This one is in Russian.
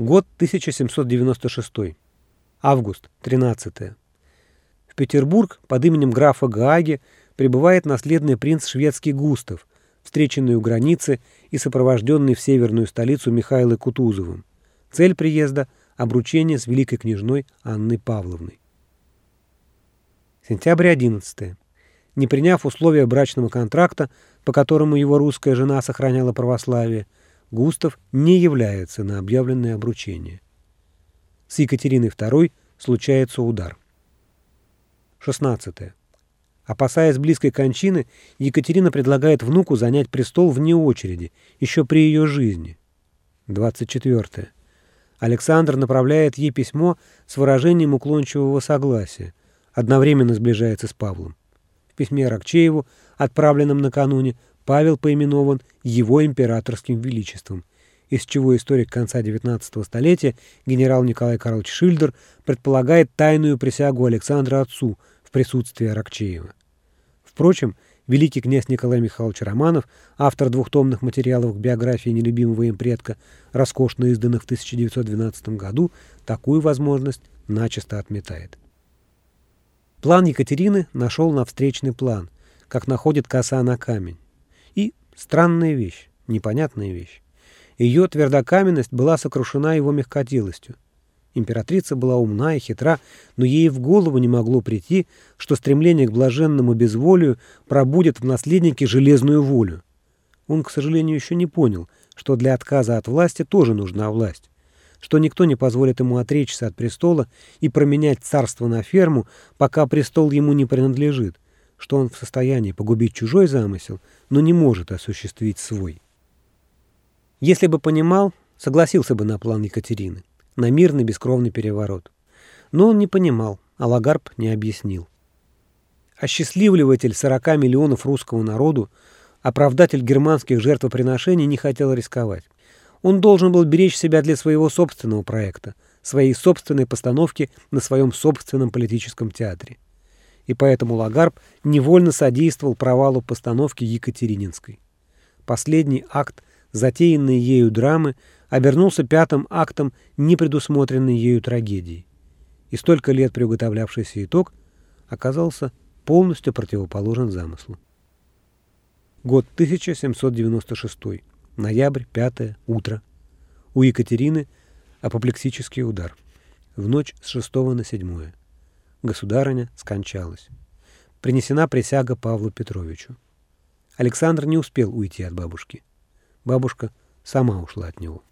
Год 1796. Август, 13. В Петербург под именем графа Гааги прибывает наследный принц шведский Густав, встреченный у границы и сопровожденный в северную столицу Михаилом Кутузовым. Цель приезда – обручение с великой княжной Анной Павловной. Сентябрь 11. Не приняв условия брачного контракта, по которому его русская жена сохраняла православие, Густав не является на объявленное обручение. С Екатериной II случается удар. 16. Опасаясь близкой кончины, Екатерина предлагает внуку занять престол вне очереди, еще при ее жизни. 24. Александр направляет ей письмо с выражением уклончивого согласия, одновременно сближается с Павлом. В письме Рокчееву, отправленном накануне, Павел поименован его императорским величеством, из чего историк конца XIX столетия генерал Николай Карлович Шильдер предполагает тайную присягу Александра отцу в присутствии Рокчеева. Впрочем, великий князь Николай Михайлович Романов, автор двухтомных материалов к биографии нелюбимого им предка, роскошно изданных в 1912 году, такую возможность начисто отметает. План Екатерины нашел на встречный план, как находит коса на камень. И странная вещь, непонятная вещь. Ее твердокаменность была сокрушена его мягкотелостью. Императрица была умна и хитра, но ей в голову не могло прийти, что стремление к блаженному безволию пробудет в наследнике железную волю. Он, к сожалению, еще не понял, что для отказа от власти тоже нужна власть, что никто не позволит ему отречься от престола и променять царство на ферму, пока престол ему не принадлежит, что он в состоянии погубить чужой замысел, но не может осуществить свой. Если бы понимал, согласился бы на план Екатерины на мирный бескровный переворот. Но он не понимал, а Лагарб не объяснил. Осчастливливатель 40 миллионов русского народу, оправдатель германских жертвоприношений не хотел рисковать. Он должен был беречь себя для своего собственного проекта, своей собственной постановки на своем собственном политическом театре. И поэтому Лагарб невольно содействовал провалу постановки Екатерининской. Последний акт затеянной ею драмы обернулся пятым актом непредусмотренной ею трагедии. И столько лет приуготовлявшийся итог оказался полностью противоположен замыслу. Год 1796. Ноябрь, 5 утро. У Екатерины апоплексический удар. В ночь с 6 на 7. Государыня скончалась. Принесена присяга Павлу Петровичу. Александр не успел уйти от бабушки. Бабушка сама ушла от него.